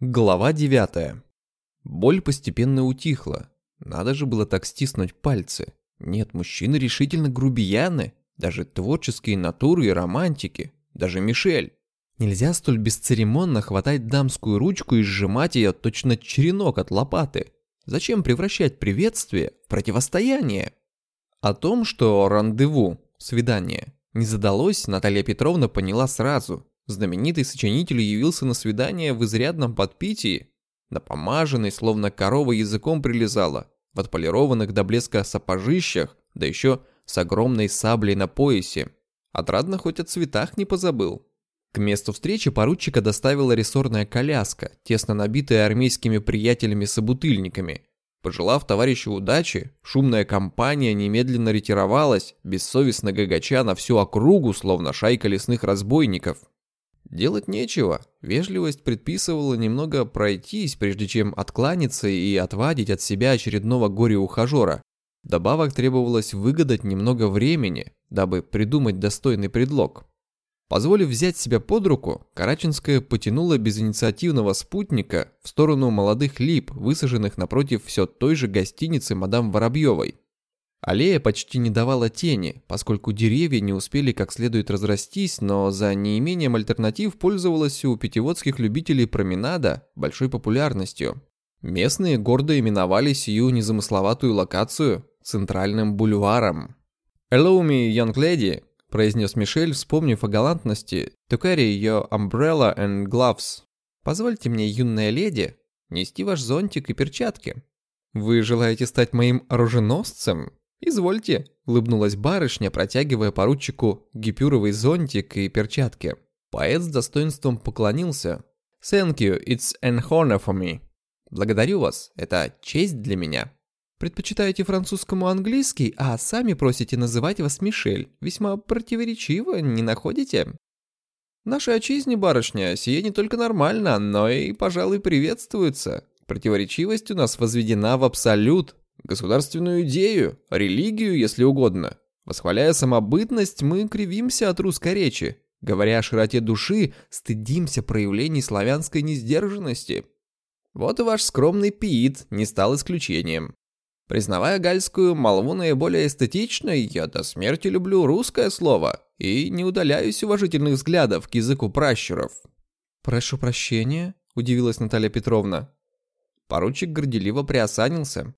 Глава 9. Боль постепенно утихла. Надо же было так стиснуть пальцы. Нет, мужчины решительно грубияны, даже творческие натуры и романтики, даже Мишель. Нельзя столь бесцеремонно хватать дамскую ручку и сжимать ее точно черенок от лопаты. Зачем превращать приветствие в противостояние? О том, что рандеву, свидание, не задалось, Наталья Петровна поняла сразу. Знаменитый сочинитель явился на свидание в изрядном подпитии, напомаженный, словно корова языком прилезала, в отполированных до блеска сапожищах, да еще с огромной саблей на поясе. Отрадно хоть о цветах не позабыл. К месту встречи поручика доставила рессорная коляска, тесно набитая армейскими приятелями-собутыльниками. Пожелав товарищу удачи, шумная компания немедленно ретировалась, бессовестно гагача на всю округу, словно шайка лесных разбойников. Делать нечего. Вежливость предписывала немного пройтись, прежде чем откланяться и отвадить от себя очередного горе-ухажера. Добавок требовалось выгадать немного времени, дабы придумать достойный предлог. Позволив взять себя под руку, Караченская потянула безинициативного спутника в сторону молодых лип, высаженных напротив все той же гостиницы мадам Воробьевой. Аллея почти не давала тени, поскольку деревья не успели как следует разрастись, но за неимением альтернатив пользовалась у пятиводских любителей променада большой популярностью. Местные гордо именовали сию незамысловатую локацию «Центральным бульваром». «Hello me, young lady», – произнес Мишель, вспомнив о галантности «To carry your umbrella and gloves». «Позвольте мне, юная леди, нести ваш зонтик и перчатки». «Вы желаете стать моим оруженосцем?» «Извольте», — улыбнулась барышня, протягивая поручику гипюровый зонтик и перчатки. Поэт с достоинством поклонился. «Thank you, it's an honor for me». «Благодарю вас, это честь для меня». «Предпочитаете французскому английский, а сами просите называть вас Мишель. Весьма противоречиво, не находите?» «Нашей отчизне, барышня, сие не только нормально, но и, пожалуй, приветствуется. Противоречивость у нас возведена в абсолют, государственную идею, религию, если угодно. Восхваляя самобытность, мы кривимся от русской речи. Говоря о широте души, стыдимся проявлений славянской несдержанности. Вот и ваш скромный пиит не стал исключением. Признавая гальскую молву наиболее эстетичной, я до смерти люблю русское слово и не удаляюсь уважительных взглядов к языку пращуров. «Прошу прощения», – удивилась Наталья Петровна. Поручик горделиво приосанился.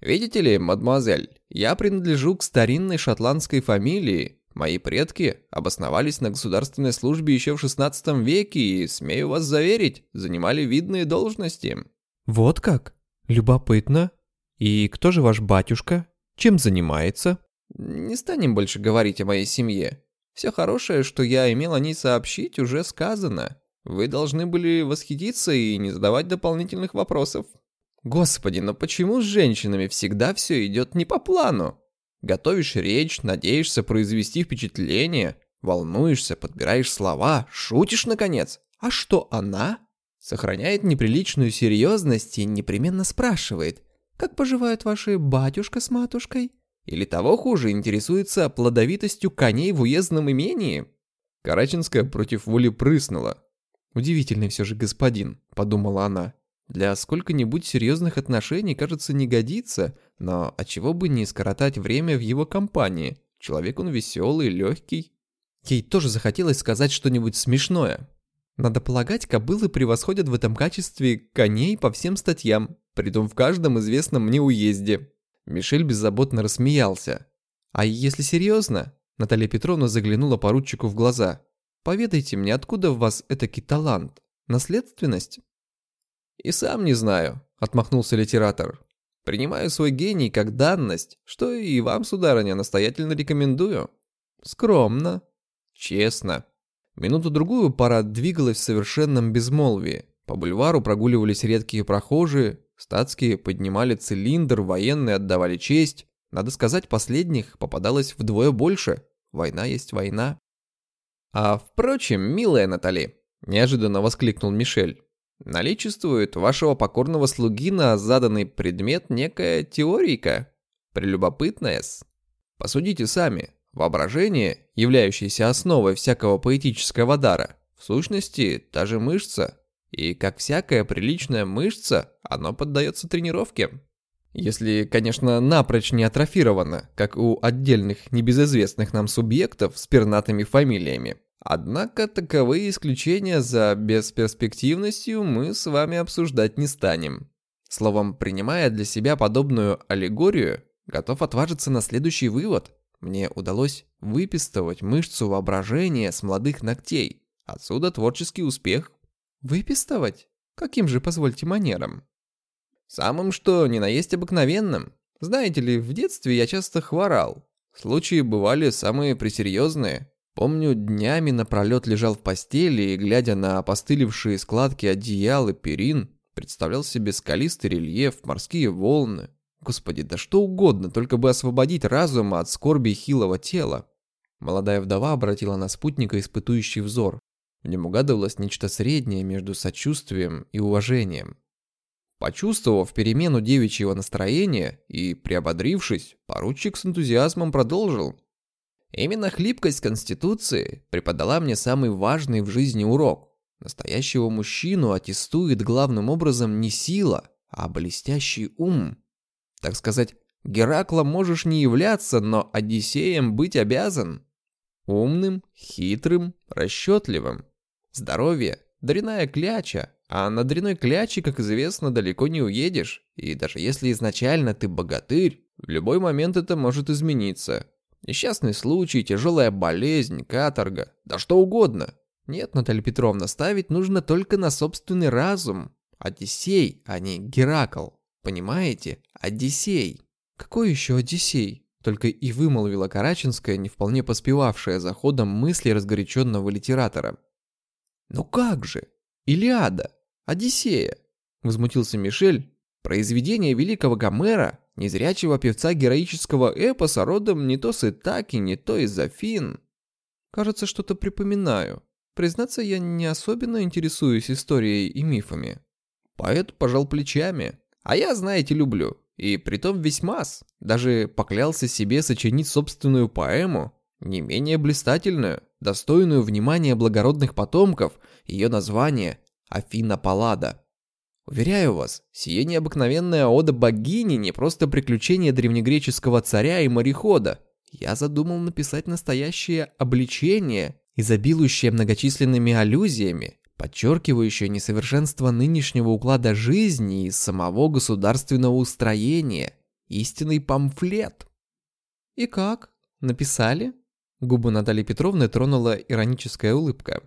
Видите ли, мадемуазель, я принадлежу к старинной шотландской фамилии. Мои предки обосновались на государственной службе еще в XVI веке и, смею вас заверить, занимали видные должности. Вот как? Любопытно. И кто же ваш батюшка? Чем занимается? Не станем больше говорить о моей семье. Все хорошее, что я имел о ней сообщить, уже сказано. Вы должны были восхититься и не задавать дополнительных вопросов. Господи, но почему с женщинами всегда все идет не по плану? Готовишь речь, надеешься произвести впечатление, волнуешься, подбираешь слова, шутишь наконец. А что она? Сохраняет неприличную серьезность и непременно спрашивает, как поживают ваши батюшка с матушкой? Или того хуже, интересуется плодовитостью коней в уездном имении? Караченская против воли прыснула. «Удивительный все же господин», — подумала она. Для сколько-нибудь серьезных отношений, кажется, не годится, но отчего бы не скоротать время в его компании? Человек он веселый, легкий. Ей тоже захотелось сказать что-нибудь смешное. Надо полагать, кобылы превосходят в этом качестве коней по всем статьям, притом в каждом известном мне уезде. Мишель беззаботно рассмеялся. А если серьезно? Наталья Петровна заглянула поручику в глаза. Поведайте мне, откуда в вас этакий талант? Наследственность? «И сам не знаю», — отмахнулся литератор. «Принимаю свой гений как данность, что и вам, сударыня, настоятельно рекомендую». «Скромно». «Честно». Минуту-другую пара двигалась в совершенном безмолвии. По бульвару прогуливались редкие прохожие, статские поднимали цилиндр, военные отдавали честь. Надо сказать, последних попадалось вдвое больше. Война есть война. «А впрочем, милая Натали», – неожиданно воскликнул Мишель, Наличествует вашего покорного слуги на заданный предмет некая теорийка, прелюбопытная-с. Посудите сами, воображение, являющееся основой всякого поэтического дара, в сущности, та же мышца. И как всякая приличная мышца, оно поддается тренировке. Если, конечно, напрочь не атрофировано, как у отдельных небезызвестных нам субъектов с пернатыми фамилиями. Однако таковые исключения за бесперспективностью мы с вами обсуждать не станем. Словом, принимая для себя подобную аллегорию, готов отважиться на следующий вывод. Мне удалось выпистывать мышцу воображения с молодых ногтей. Отсюда творческий успех. Выпистывать? Каким же, позвольте, манерам? Самым что ни на есть обыкновенным. Знаете ли, в детстве я часто хворал. Случаи бывали самые пресерьезные. Помню, днями напролет лежал в постели и, глядя на опостылевшие складки одеял и перин, представлял себе скалистый рельеф, морские волны. Господи, да что угодно, только бы освободить разум от скорби хилого тела. Молодая вдова обратила на спутника испытующий взор. В нем угадывалось нечто среднее между сочувствием и уважением. Почувствовав перемену девичьего настроения и приободрившись, поручик с энтузиазмом продолжил. Именно хлипкость Конституции преподала мне самый важный в жизни урок. Настоящего мужчину аттестует главным образом не сила, а блестящий ум. Так сказать, Гераклом можешь не являться, но Одиссеем быть обязан. Умным, хитрым, расчетливым. Здоровье – дряная кляча, а на дряной кляче, как известно, далеко не уедешь. И даже если изначально ты богатырь, в любой момент это может измениться. Несчастный случай, тяжелая болезнь, каторга, да что угодно. Нет, Наталья Петровна, ставить нужно только на собственный разум. Одиссей, а не Геракл. Понимаете? Одиссей. Какой еще Одиссей? Только и вымолвила Караченская, не вполне поспевавшая за ходом мысли разгоряченного литератора. «Ну как же? Илиада! Одиссея!» Возмутился Мишель. Произведение великого Гомера, незрячего певца героического эпоса родом не то с Итаки, не то из Афин. Кажется, что-то припоминаю. Признаться, я не особенно интересуюсь историей и мифами. Поэт пожал плечами. А я, знаете, люблю. И притом весьма -с. Даже поклялся себе сочинить собственную поэму, не менее блистательную, достойную внимания благородных потомков, ее название «Афина Паллада». Уверяю вас, сие необыкновенная ода богини не просто приключение древнегреческого царя и морехода. Я задумал написать настоящее обличение, изобилующее многочисленными аллюзиями, подчеркивающее несовершенство нынешнего уклада жизни и самого государственного устроения. Истинный памфлет. «И как? Написали?» Губы Натальи Петровны тронула ироническая улыбка.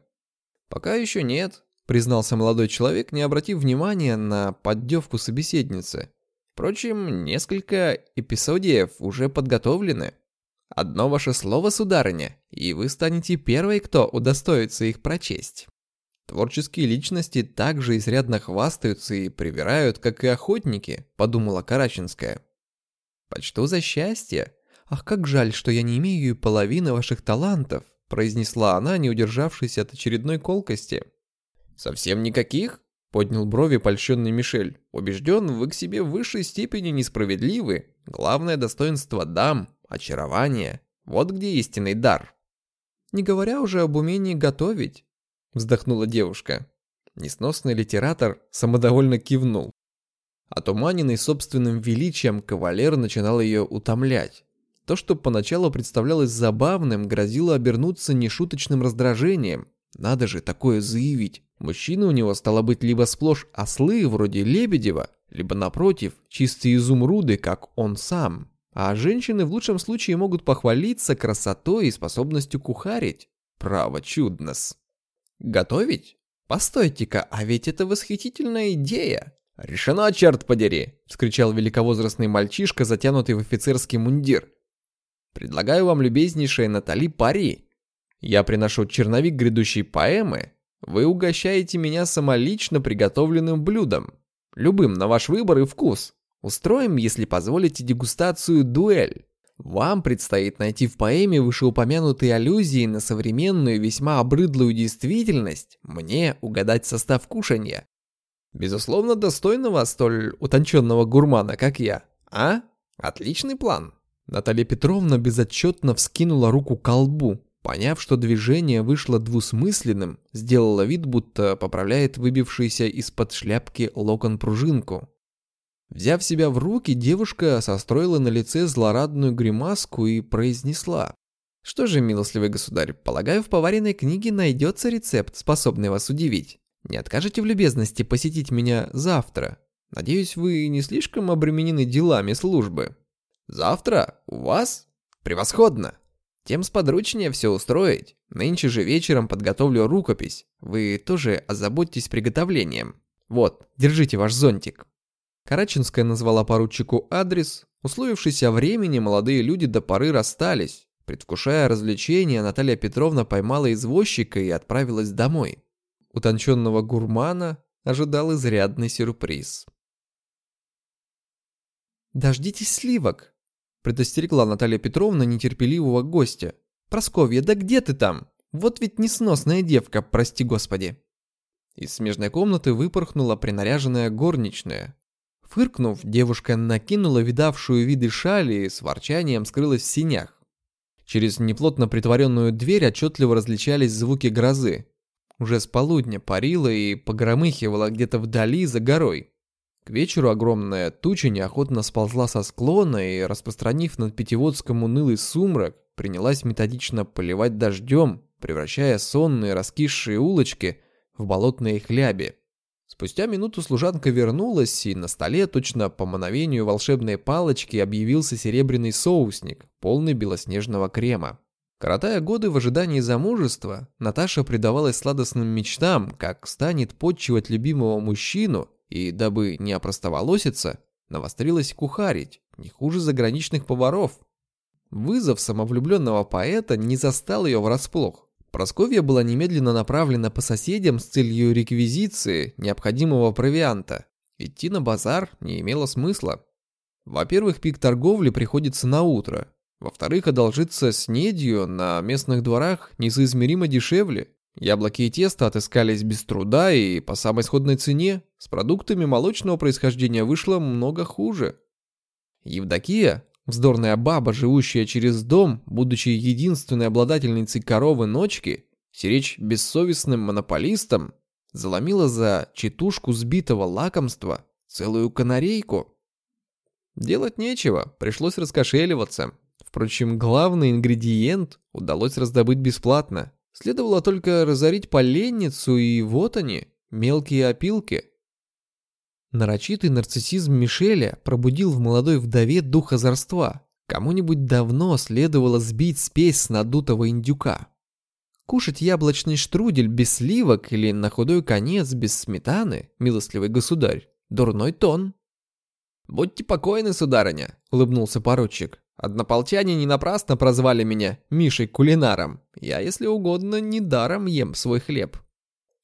«Пока еще нет», — признался молодой человек, не обратив внимания на поддевку собеседницы. «Впрочем, несколько эпизодиев уже подготовлены. Одно ваше слово, сударыня, и вы станете первой, кто удостоится их прочесть». Творческие личности также изрядно хвастаются и привирают, как и охотники, подумала Караченская. Почту за счастье. Ах, как жаль, что я не имею и половины ваших талантов, произнесла она, не удержавшись от очередной колкости. Совсем никаких? Поднял брови польщенный Мишель. Убежден, вы к себе в высшей степени несправедливы. Главное достоинство дам, очарование. Вот где истинный дар. Не говоря уже об умении готовить, вздохнула девушка. Несносный литератор самодовольно кивнул. Отуманенный собственным величием, кавалер начинал ее утомлять. То, что поначалу представлялось забавным, грозило обернуться нешуточным раздражением. Надо же такое заявить. Мужчины у него стало быть либо сплошь ослы, вроде Лебедева, либо напротив, чистые изумруды, как он сам. А женщины в лучшем случае могут похвалиться красотой и способностью кухарить. Право, чудно-с. Готовить? Постойте-ка, а ведь это восхитительная идея. Решено, черт подери, вскричал великовозрастный мальчишка, затянутый в офицерский мундир. Предлагаю вам, любезнейшая Натали, пари. Я приношу черновик грядущей поэмы, вы угощаете меня самолично приготовленным блюдом, любым на ваш выбор и вкус. Устроим, если позволите, дегустацию дуэль. Вам предстоит найти в поэме вышеупомянутые аллюзии на современную весьма обрыдлую действительность, мне угадать состав кушанья. Безусловно, достойного столь утонченного гурмана, как я. А? Отличный план. Наталья Петровна безотчетно вскинула руку к колбу. Поняв, что движение вышло двусмысленным, сделала вид, будто поправляет выбившийся из-под шляпки локон-пружинку. Взяв себя в руки, девушка состроила на лице злорадную гримаску и произнесла. «Что же, милостливый государь, полагаю, в поваренной книге найдется рецепт, способный вас удивить. Не откажете в любезности посетить меня завтра? Надеюсь, вы не слишком обременены делами службы». «Завтра? У вас? Превосходно!» Тем сподручнее все устроить. Нынче же вечером подготовлю рукопись. Вы тоже озаботьтесь приготовлением. Вот, держите ваш зонтик. Караченская назвала поручику адрес. Условившись о времени, молодые люди до поры расстались. Предвкушая развлечения, Наталья Петровна поймала извозчика и отправилась домой. Утонченного гурмана ожидал изрядный сюрприз. «Дождитесь сливок», предостерегла Наталья Петровна нетерпеливого гостя. «Просковья, да где ты там? Вот ведь несносная девка, прости господи!» Из смежной комнаты выпорхнула принаряженная горничная. Фыркнув, девушка накинула видавшую виды шали и с ворчанием скрылась в синях. Через неплотно притворенную дверь отчетливо различались звуки грозы. Уже с полудня парила и погромыхивала где-то вдали за горой. Вечеру огромная туча неохотно сползла со склона и, распространив над Пятиводском унылый сумрак, принялась методично поливать дождем, превращая сонные раскисшие улочки в болотные хляби. Спустя минуту служанка вернулась, и на столе, точно по мановению волшебной палочки, объявился серебряный соусник, полный белоснежного крема. Коротая годы в ожидании замужества, Наташа предавалась сладостным мечтам, как станет подчивать любимого мужчину и, дабы не опростоволоситься, навострилась кухарить, не хуже заграничных поваров. Вызов самовлюбленного поэта не застал ее врасплох. Просковья была немедленно направлена по соседям с целью реквизиции необходимого провианта. Идти на базар не имело смысла. Во-первых, пик торговли приходится на утро. Во-вторых, одолжиться снедью на местных дворах несоизмеримо дешевле. Яблоки и тесто отыскались без труда и по самой сходной цене. С продуктами молочного происхождения вышло много хуже. Евдокия, вздорная баба, живущая через дом, будучи единственной обладательницей коровы ночки, сиречь бессовестным монополистом, заломила за читушку сбитого лакомства целую канарейку. Делать нечего, пришлось раскошеливаться. Впрочем, главный ингредиент удалось раздобыть бесплатно. Следовало только разорить поленницу, и вот они, мелкие опилки. Нарочитый нарциссизм Мишеля пробудил в молодой вдове дух озорства. Кому-нибудь давно следовало сбить спесь с надутого индюка. Кушать яблочный штрудель без сливок или на худой конец без сметаны, милостливый государь, дурной тон. «Будьте покойны, сударыня», — улыбнулся поручик. Однополчане не напрасно прозвали меня Мишей Кулинаром. Я, если угодно, недаром ем свой хлеб.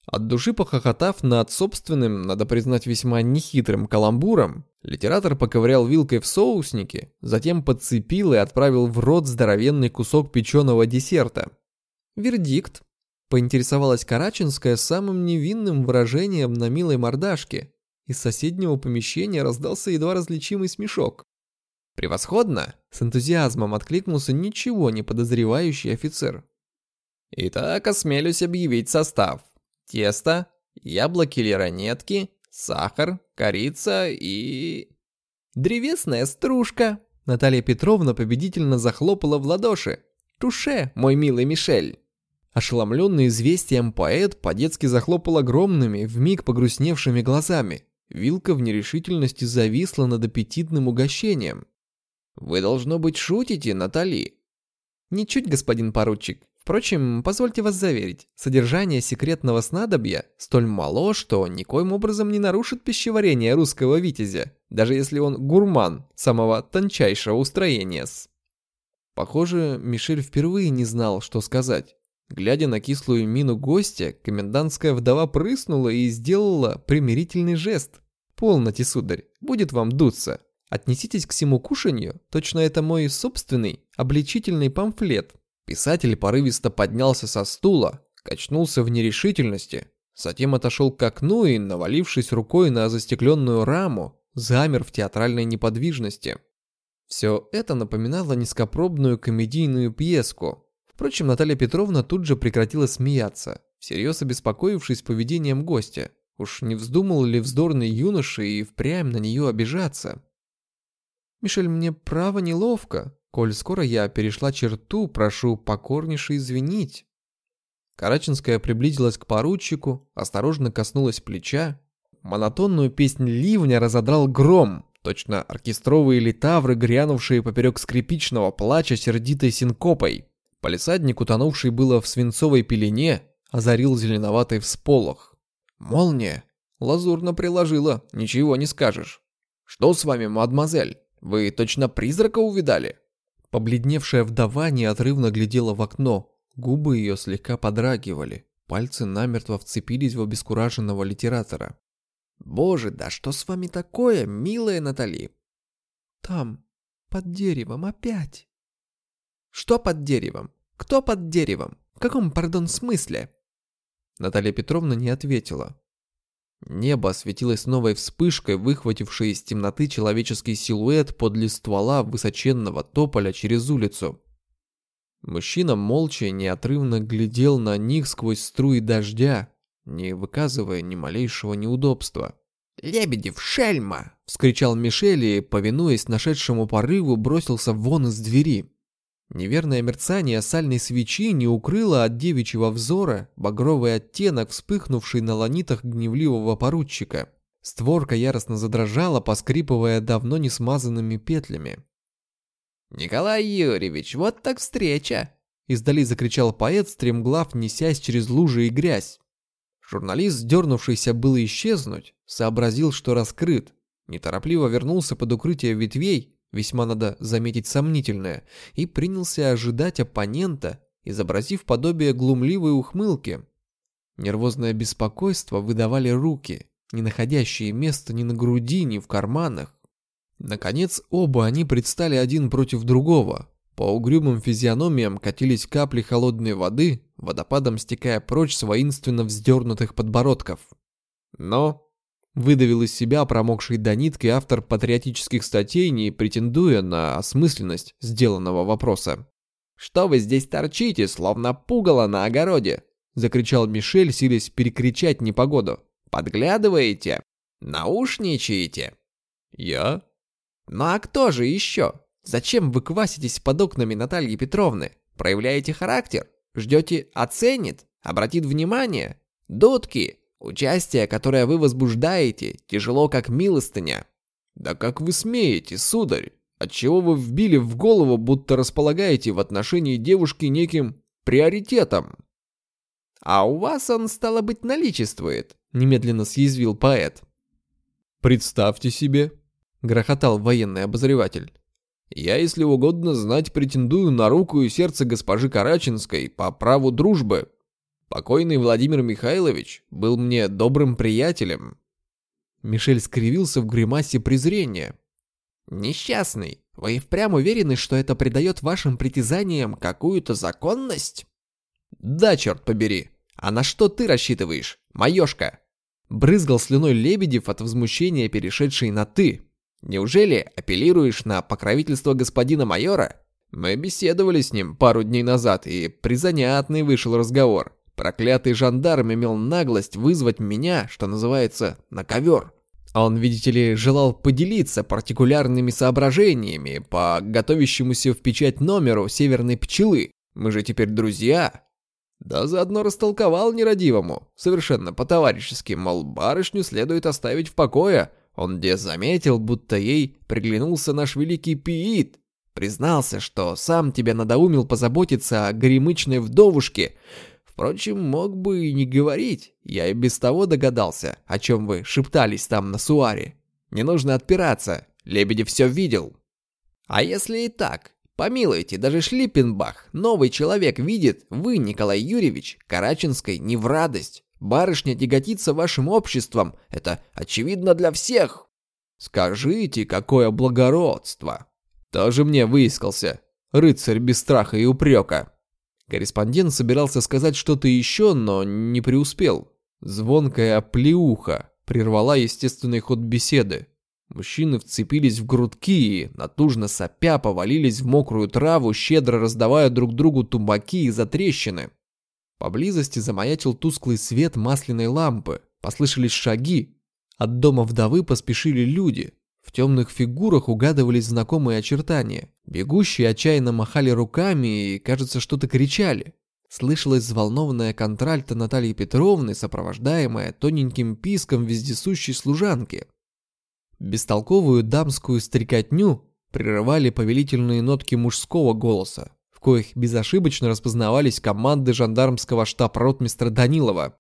От души похохотав над собственным, надо признать, весьма нехитрым каламбуром, литератор поковырял вилкой в соуснике, затем подцепил и отправил в рот здоровенный кусок печеного десерта. Вердикт. Поинтересовалась Караченская самым невинным выражением на милой мордашке. Из соседнего помещения раздался едва различимый смешок. «Превосходно!» — с энтузиазмом откликнулся ничего не подозревающий офицер. «Итак, осмелюсь объявить состав. Тесто, яблоки или ранетки, сахар, корица и...» «Древесная стружка!» Наталья Петровна победительно захлопала в ладоши. «Туше, мой милый Мишель!» Ошеломленный известием поэт по-детски захлопал огромными, вмиг погрустневшими глазами. Вилка в нерешительности зависла над аппетитным угощением. Вы, должно быть, шутите, Натали. Ничуть, господин поручик. Впрочем, позвольте вас заверить, содержание секретного снадобья столь мало, что никоим образом не нарушит пищеварение русского витязя, даже если он гурман самого тончайшего устроения. -с. Похоже, Мишель впервые не знал, что сказать. Глядя на кислую мину гостя, комендантская вдова прыснула и сделала примирительный жест. «Полноте, сударь, будет вам дуться. Отнеситесь к всему кушанью, точно это мой собственный обличительный памфлет. Писатель порывисто поднялся со стула, качнулся в нерешительности, затем отошел к окну и, навалившись рукой на застекленную раму, замер в театральной неподвижности. Все это напоминало низкопробную комедийную пьеску. Впрочем, Наталья Петровна тут же прекратила смеяться, всерьез обеспокоившись поведением гостя. Уж не вздумал ли вздорный юноша и впрямь на нее обижаться? «Мишель, мне право неловко. Коль скоро я перешла черту, прошу покорнейше извинить». Караченская приблизилась к поручику, осторожно коснулась плеча. Монотонную песнь ливня разодрал гром, точно оркестровые литавры, грянувшие поперек скрипичного плача сердитой синкопой. Полисадник, утонувший было в свинцовой пелене, озарил зеленоватый всполох. Молния. Лазурно приложила, ничего не скажешь. Что с вами, мадемуазель? Вы точно призрака увидали? Побледневшая вдова неотрывно глядела в окно. Губы ее слегка подрагивали. Пальцы намертво вцепились в обескураженного литератора. «Боже, да что с вами такое, милая Натали?» «Там, под деревом, опять». «Что под деревом? Кто под деревом? В каком, пардон, смысле?» Наталья Петровна не ответила. Небо осветилось новой вспышкой, выхватившей из темноты человеческий силуэт подле ствола высоченного тополя через улицу. Мужчина молча и неотрывно глядел на них сквозь струи дождя, не выказывая ни малейшего неудобства. «Лебедев, шельма!» — вскричал Мишель и, повинуясь нашедшему порыву, бросился вон из двери. Неверное мерцание сальной свечи не укрыло от девичьего взора багровый оттенок, вспыхнувший на ланитах гневливого поручика. Створка яростно задрожала, поскрипывая давно не смазанными петлями. «Николай Юрьевич, вот так встреча!» Издали закричал поэт, стремглав, несясь через лужи и грязь. Журналист, дернувшийся было исчезнуть, сообразил, что раскрыт. Неторопливо вернулся под укрытие ветвей весьма надо заметить сомнительное, и принялся ожидать оппонента, изобразив подобие глумливой ухмылки. Нервозное беспокойство выдавали руки, не находящие места ни на груди, ни в карманах. Наконец, оба они предстали один против другого. По угрюмым физиономиям катились капли холодной воды, водопадом стекая прочь с воинственно вздернутых подбородков. Но Выдавил из себя промокший до нитки автор патриотических статей, не претендуя на осмысленность сделанного вопроса. «Что вы здесь торчите, словно пугало на огороде?» Закричал Мишель, силясь перекричать непогоду. «Подглядываете? Наушничаете?» «Я?» «Ну а кто же еще? Зачем вы кваситесь под окнами Натальи Петровны? Проявляете характер? Ждете оценит? Обратит внимание? Дудки, Участие, которое вы возбуждаете, тяжело как милостыня. Да как вы смеете, сударь? Отчего вы вбили в голову, будто располагаете в отношении девушки неким приоритетом? А у вас он, стало быть, наличествует, немедленно съязвил поэт. Представьте себе, грохотал военный обозреватель. Я, если угодно знать, претендую на руку и сердце госпожи Караченской по праву дружбы. Покойный Владимир Михайлович был мне добрым приятелем. Мишель скривился в гримасе презрения. Несчастный, вы и впрямь уверены, что это придает вашим притязаниям какую-то законность? Да, черт побери. А на что ты рассчитываешь, маёшка? Брызгал слюной Лебедев от возмущения, перешедший на «ты». Неужели апеллируешь на покровительство господина майора? Мы беседовали с ним пару дней назад, и призанятный вышел разговор. Проклятый жандарм имел наглость вызвать меня, что называется, на ковер. А он, видите ли, желал поделиться партикулярными соображениями по готовящемуся в печать номеру «Северной пчелы». Мы же теперь друзья. Да заодно растолковал нерадивому, совершенно по-товарищески, мол, барышню следует оставить в покое. Он где заметил, будто ей приглянулся наш великий пиит. Признался, что сам тебя надоумил позаботиться о горемычной вдовушке, Впрочем, мог бы и не говорить. Я и без того догадался, о чем вы шептались там на Суаре. Не нужно отпираться. Лебедев все видел. А если и так? Помилуйте, даже Шлиппенбах, новый человек, видит, вы, Николай Юрьевич, Караченской не в радость. Барышня тяготится вашим обществом. Это очевидно для всех. Скажите, какое благородство. Тоже мне выискался. Рыцарь без страха и упрека. Корреспондент собирался сказать что-то еще, но не преуспел. Звонкая плеуха прервала естественный ход беседы. Мужчины вцепились в грудки и, натужно сопя, повалились в мокрую траву, щедро раздавая друг другу тумбаки и затрещины. Поблизости замаячил тусклый свет масляной лампы, послышались шаги. От дома вдовы поспешили люди. В темных фигурах угадывались знакомые очертания. Бегущие отчаянно махали руками и, кажется, что-то кричали. Слышалась взволнованная контральта Натальи Петровны, сопровождаемая тоненьким писком вездесущей служанки. Бестолковую дамскую стрекотню прерывали повелительные нотки мужского голоса коих безошибочно распознавались команды жандармского штаб-ротмистра Данилова.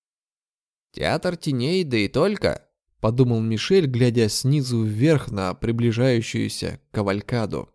«Театр теней, да и только», — подумал Мишель, глядя снизу вверх на приближающуюся кавалькаду.